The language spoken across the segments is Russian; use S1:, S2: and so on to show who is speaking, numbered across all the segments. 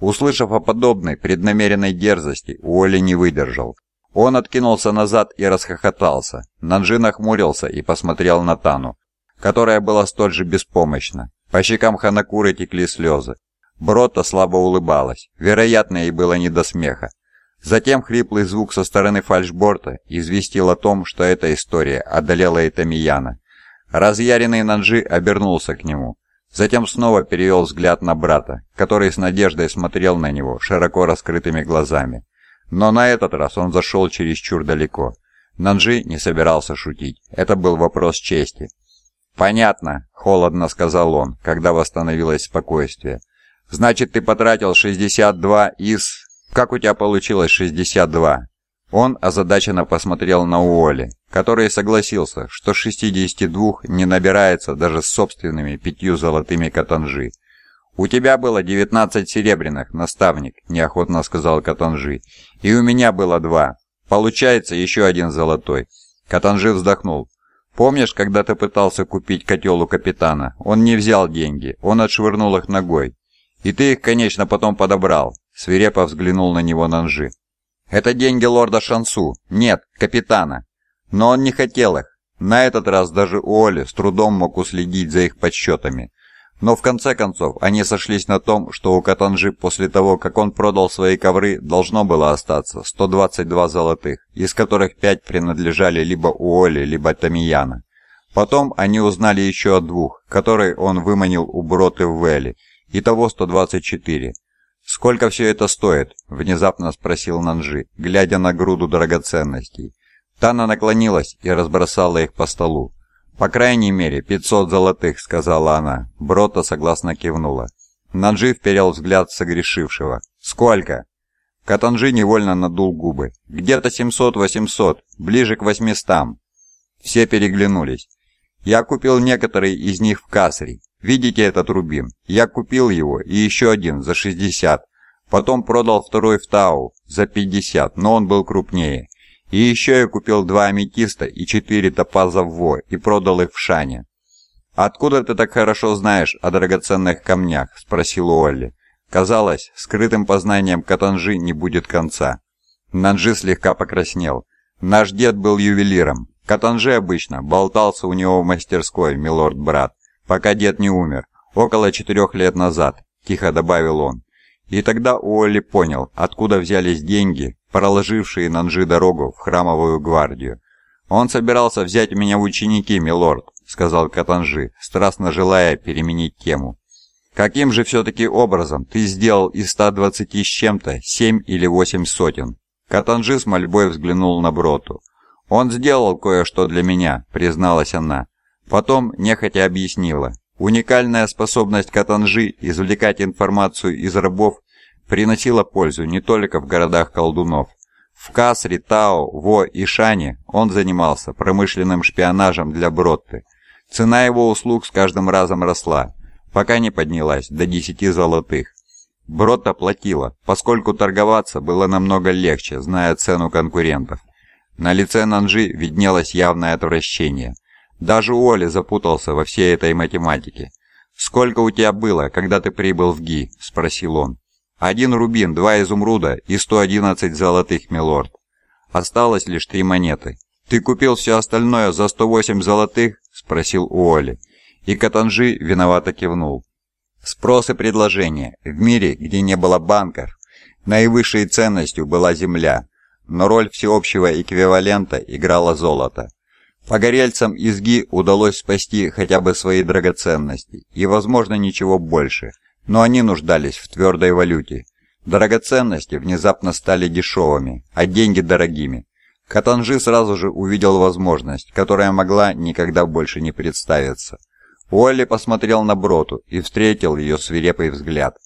S1: Услышав о подобной преднамеренной дерзости, Уолли не выдержал. Он откинулся назад и расхохотался. Нанджи нахмурился и посмотрел на Тану, которая была столь же беспомощна. По щекам Ханакуры текли слезы. Бротта слабо улыбалась. Вероятно, ей было не до смеха. Затем хриплый звук со стороны фальшборта известил о том, что эта история одолела и. Разъяренный Нанджи обернулся к нему. Затем снова перевел взгляд на брата, который с надеждой смотрел на него широко раскрытыми глазами. Но на этот раз он зашел чересчур далеко. Нанджи не собирался шутить. Это был вопрос чести. «Понятно», — холодно сказал он, когда восстановилось спокойствие. «Значит, ты потратил 62 из... Как у тебя получилось 62?» Он озадаченно посмотрел на Уолли, который согласился, что 62 не набирается даже с собственными пятью золотыми катанжи. «У тебя было 19 серебряных, наставник», – неохотно сказал Катанжи. «И у меня было два. Получается еще один золотой». Катанжи вздохнул. «Помнишь, когда ты пытался купить котел у капитана? Он не взял деньги, он отшвырнул их ногой. И ты их, конечно, потом подобрал», – свирепо взглянул на него Нанжи. «Это деньги лорда Шансу. Нет, капитана. Но он не хотел их. На этот раз даже Уолли с трудом мог уследить за их подсчетами. Но в конце концов они сошлись на том, что у Катанжи после того, как он продал свои ковры, должно было остаться 122 золотых, из которых 5 принадлежали либо Уолли, либо Тамияна. Потом они узнали еще о двух, которые он выманил у Броты в Вэлли, итого 124. «Сколько все это стоит?» – внезапно спросил Нанжи, глядя на груду драгоценностей. Тана наклонилась и разбросала их по столу. «По крайней мере, 500 золотых», — сказала она. Брота согласно кивнула. Нанджи вперил взгляд согрешившего. «Сколько?» Катанжи невольно надул губы. «Где-то 700-800, ближе к 800». Все переглянулись. «Я купил некоторые из них в Касри. Видите этот рубин? Я купил его и еще один за 60. Потом продал второй в Тау за 50, но он был крупнее. И еще я купил два аметиста и четыре топаза в Во и продал их в Шане. «Откуда ты так хорошо знаешь о драгоценных камнях?» – спросил Уолли. Казалось, скрытым познанием Катанжи не будет конца. Нанжи слегка покраснел. «Наш дед был ювелиром. Катанжи обычно болтался у него в мастерской, милорд-брат, пока дед не умер, около четырех лет назад», – тихо добавил он. И тогда Уолли понял, откуда взялись деньги, проложившие Нанжи дорогу в храмовую гвардию. «Он собирался взять меня в ученики, милорд», — сказал Катанжи, страстно желая переменить тему. «Каким же все-таки образом ты сделал из 120 с чем-то семь или восемь сотен?» Катанжи с мольбой взглянул на Броту. «Он сделал кое-что для меня», — призналась она. Потом нехотя объяснила. Уникальная способность Катанжи извлекать информацию из рабов приносила пользу не только в городах колдунов. В Касре, Тао, Во и Шане он занимался промышленным шпионажем для Бротты. Цена его услуг с каждым разом росла, пока не поднялась до 10 золотых. Бротта платила, поскольку торговаться было намного легче, зная цену конкурентов. На лице Нанжи виднелось явное отвращение – даже Оли запутался во всей этой математике. «Сколько у тебя было, когда ты прибыл в ГИ?» – спросил он. «Один рубин, два изумруда и 111 золотых, милорд. Осталось лишь три монеты. Ты купил все остальное за 108 золотых?» – спросил Уолли. И Катанжи виновато кивнул. Спрос и предложение. В мире, где не было банков, наивысшей ценностью была земля, но роль всеобщего эквивалента играла золото. Погорельцам из ГИ удалось спасти хотя бы свои драгоценности, и, возможно, ничего больше, но они нуждались в твердой валюте. Драгоценности внезапно стали дешевыми, а деньги дорогими. Катанжи сразу же увидел возможность, которая могла никогда больше не представиться. Уолли посмотрел на Броту и встретил ее свирепый взгляд.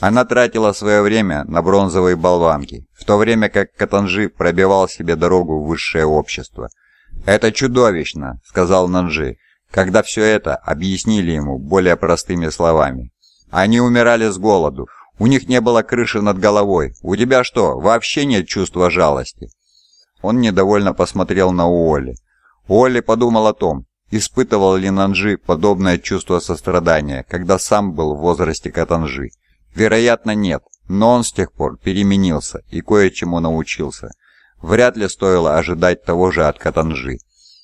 S1: Она тратила свое время на бронзовые болванки, в то время как Катанжи пробивал себе дорогу в высшее общество – «Это чудовищно», — сказал Нанжи, когда все это объяснили ему более простыми словами. «Они умирали с голоду. У них не было крыши над головой. У тебя что, вообще нет чувства жалости?» Он недовольно посмотрел на Уолли. Уолли подумал о том, испытывал ли Нанжи подобное чувство сострадания, когда сам был в возрасте Катанжи. Вероятно, нет, но он с тех пор переменился и кое-чему научился. Вряд ли стоило ожидать того же от Катанжи.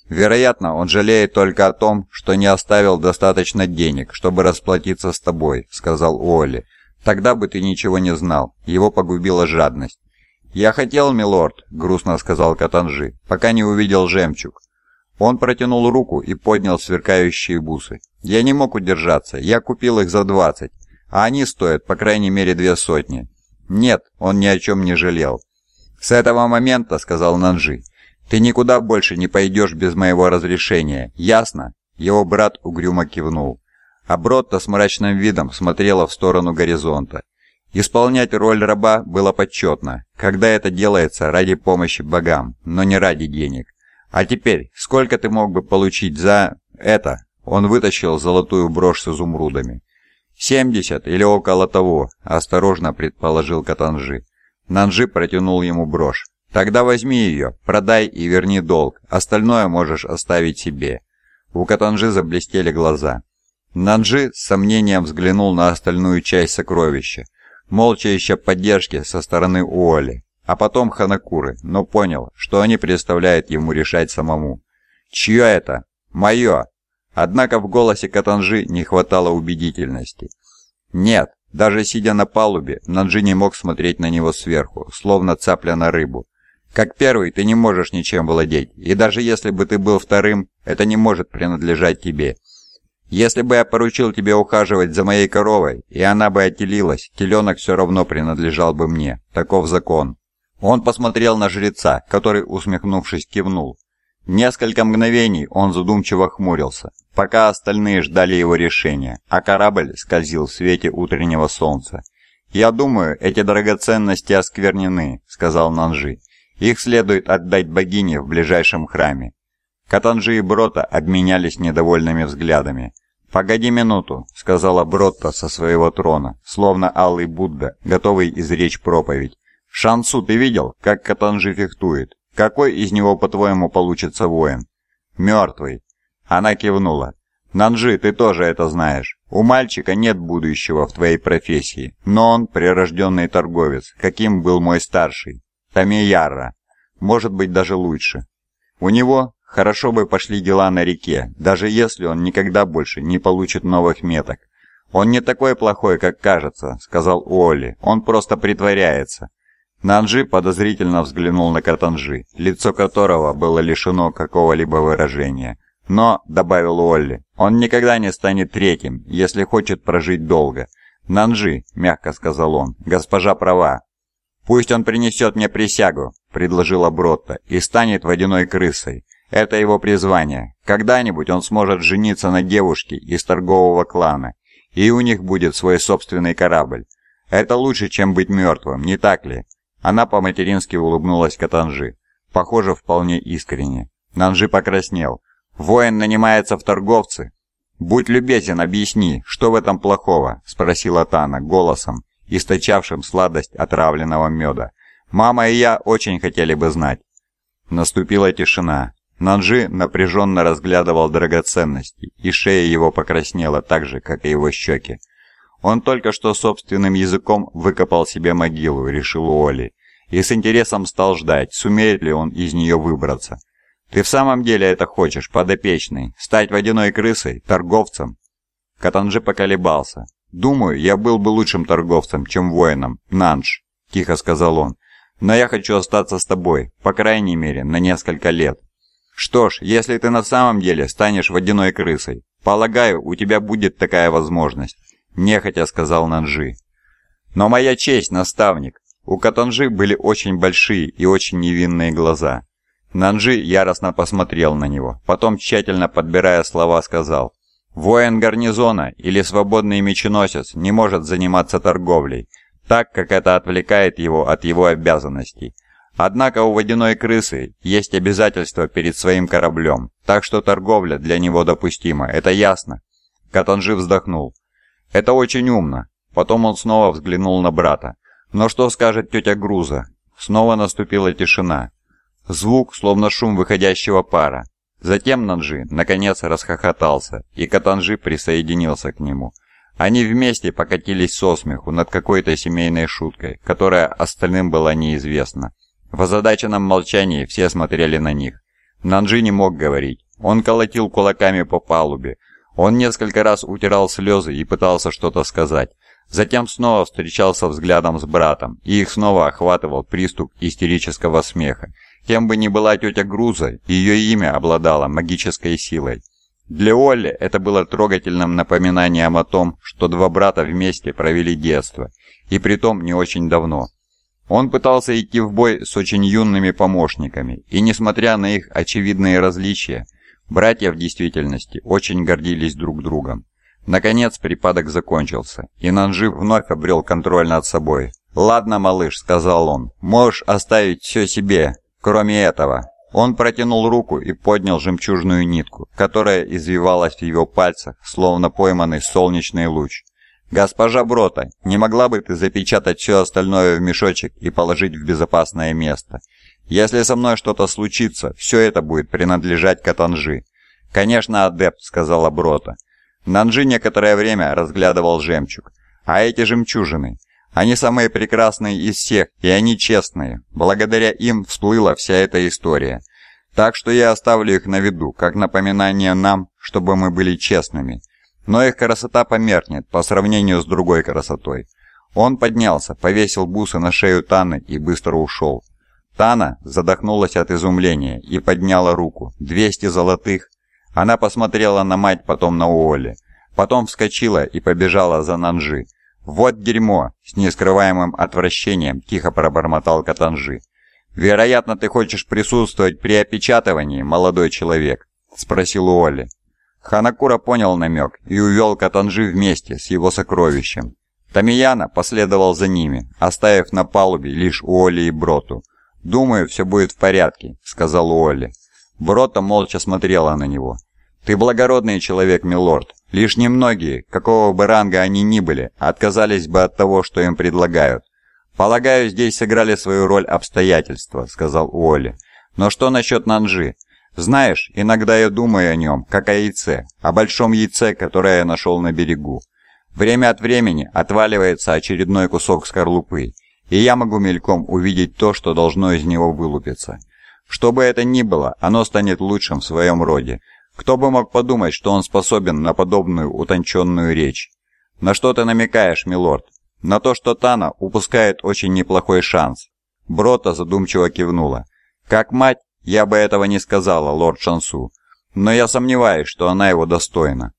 S1: Вероятно, он жалеет только о том, что не оставил достаточно денег, чтобы расплатиться с тобой», — сказал Уолли. «Тогда бы ты ничего не знал. Его погубила жадность». «Я хотел, милорд», — грустно сказал Катанжи, — «пока не увидел жемчуг». Он протянул руку и поднял сверкающие бусы. «Я не мог удержаться. Я купил их за двадцать, а они стоят по крайней мере две сотни». «Нет, он ни о чем не жалел». «С этого момента», — сказал Нанжи, — «ты никуда больше не пойдешь без моего разрешения, ясно?» Его брат угрюмо кивнул. А Бротта с мрачным видом смотрела в сторону горизонта. Исполнять роль раба было почетно, когда это делается ради помощи богам, но не ради денег. А теперь, сколько ты мог бы получить за... это?» Он вытащил золотую брошь с изумрудами. «Семьдесят или около того», — осторожно предположил Катанжи. Нанжи протянул ему брошь. «Тогда возьми ее, продай и верни долг, остальное можешь оставить себе». У Катанжи заблестели глаза. Нанжи с сомнением взглянул на остальную часть сокровища, молча ища поддержки со стороны Уоли, а потом Ханакуры, но понял, что они представляют ему решать самому. «Чье это?» «Мое!» Однако в голосе Катанжи не хватало убедительности. «Нет, даже сидя на палубе, Нанджи не мог смотреть на него сверху, словно цапля на рыбу. Как первый ты не можешь ничем владеть, и даже если бы ты был вторым, это не может принадлежать тебе. Если бы я поручил тебе ухаживать за моей коровой, и она бы отелилась, теленок все равно принадлежал бы мне. Таков закон». Он посмотрел на жреца, который, усмехнувшись, кивнул. Несколько мгновений он задумчиво хмурился, пока остальные ждали его решения, а корабль скользил в свете утреннего солнца. «Я думаю, эти драгоценности осквернены», — сказал Нанжи. «Их следует отдать богине в ближайшем храме». Катанжи и Брота обменялись недовольными взглядами. «Погоди минуту», — сказала Бротта со своего трона, словно алый Будда, готовый изречь проповедь. «Шансу ты видел, как Катанжи фехтует? Какой из него, по-твоему, получится воин?» «Мертвый». Она кивнула. «Нанжи, ты тоже это знаешь. У мальчика нет будущего в твоей профессии, но он прирожденный торговец, каким был мой старший. Тамияра. Может быть, даже лучше. У него хорошо бы пошли дела на реке, даже если он никогда больше не получит новых меток. «Он не такой плохой, как кажется», — сказал Уолли. «Он просто притворяется. Нанджи подозрительно взглянул на Катанжи, лицо которого было лишено какого-либо выражения. «Но», — добавил Уолли, — «он никогда не станет третьим, если хочет прожить долго». «Нанджи», — мягко сказал он, — «госпожа права». «Пусть он принесет мне присягу», — предложила Бротта, — «и станет водяной крысой. Это его призвание. Когда-нибудь он сможет жениться на девушке из торгового клана, и у них будет свой собственный корабль. Это лучше, чем быть мертвым, не так ли?» Она по-матерински улыбнулась Катанжи. Похоже, вполне искренне. Нанжи покраснел. «Воин нанимается в торговцы?» «Будь любезен, объясни, что в этом плохого?» – спросила Тана голосом, источавшим сладость отравленного меда. «Мама и я очень хотели бы знать». Наступила тишина. Нанжи напряженно разглядывал драгоценности, и шея его покраснела так же, как и его щеки. Он только что собственным языком выкопал себе могилу, решил Уолли, и с интересом стал ждать, сумеет ли он из нее выбраться. «Ты в самом деле это хочешь, подопечный? Стать водяной крысой? Торговцем?» Катанжи поколебался. «Думаю, я был бы лучшим торговцем, чем воином, Нанж», – тихо сказал он. «Но я хочу остаться с тобой, по крайней мере, на несколько лет». «Что ж, если ты на самом деле станешь водяной крысой, полагаю, у тебя будет такая возможность. — нехотя сказал Нанжи. «Но моя честь, наставник!» У Катанжи были очень большие и очень невинные глаза. Нанжи яростно посмотрел на него, потом, тщательно подбирая слова, сказал, «Воин гарнизона или свободный меченосец не может заниматься торговлей, так как это отвлекает его от его обязанностей. Однако у водяной крысы есть обязательства перед своим кораблем, так что торговля для него допустима, это ясно?» Катанжи вздохнул. «Это очень умно». Потом он снова взглянул на брата. «Но что скажет тетя Груза?» Снова наступила тишина. Звук, словно шум выходящего пара. Затем Нанжи, наконец, расхохотался, и Катанжи присоединился к нему. Они вместе покатились со смеху над какой-то семейной шуткой, которая остальным была неизвестна. В озадаченном молчании все смотрели на них. Нанджи не мог говорить. Он колотил кулаками по палубе. Он несколько раз утирал слезы и пытался что-то сказать. Затем снова встречался взглядом с братом, и их снова охватывал приступ истерического смеха. Кем бы ни была тетя Груза, ее имя обладало магической силой. Для Олли это было трогательным напоминанием о том, что два брата вместе провели детство, и притом не очень давно. Он пытался идти в бой с очень юными помощниками, и несмотря на их очевидные различия, братья в действительности очень гордились друг другом. Наконец припадок закончился, и Нанжи вновь обрел контроль над собой. «Ладно, малыш», — сказал он, — «можешь оставить все себе, кроме этого». Он протянул руку и поднял жемчужную нитку, которая извивалась в его пальцах, словно пойманный солнечный луч. «Госпожа Брота, не могла бы ты запечатать все остальное в мешочек и положить в безопасное место? Если со мной что-то случится, все это будет принадлежать Катанжи». «Конечно, адепт», — сказала Брота. Нанжи некоторое время разглядывал жемчуг. «А эти жемчужины? Они самые прекрасные из всех, и они честные. Благодаря им всплыла вся эта история. Так что я оставлю их на виду, как напоминание нам, чтобы мы были честными. Но их красота померкнет по сравнению с другой красотой. Он поднялся, повесил бусы на шею Таны и быстро ушел. Тана задохнулась от изумления и подняла руку. «Двести золотых!» Она посмотрела на мать, потом на Уолли. Потом вскочила и побежала за Нанжи. «Вот дерьмо!» — с нескрываемым отвращением тихо пробормотал Катанжи. «Вероятно, ты хочешь присутствовать при опечатывании, молодой человек?» — спросил Уолли. Ханакура понял намек и увел Катанжи вместе с его сокровищем. Тамияна последовал за ними, оставив на палубе лишь Уолли и Броту. «Думаю, все будет в порядке», — сказал Уолли. Брота молча смотрела на него. «Ты благородный человек, милорд. Лишь немногие, какого бы ранга они ни были, отказались бы от того, что им предлагают. «Полагаю, здесь сыграли свою роль обстоятельства», — сказал Уолли. «Но что насчет Нанжи? Знаешь, иногда я думаю о нем, как о яйце, о большом яйце, которое я нашел на берегу. Время от времени отваливается очередной кусок скорлупы, и я могу мельком увидеть то, что должно из него вылупиться. Что бы это ни было, оно станет лучшим в своем роде, кто бы мог подумать, что он способен на подобную утонченную речь? На что ты намекаешь, милорд? На то, что Тана упускает очень неплохой шанс. Брота задумчиво кивнула. Как мать, я бы этого не сказала, лорд Шансу. Но я сомневаюсь, что она его достойна.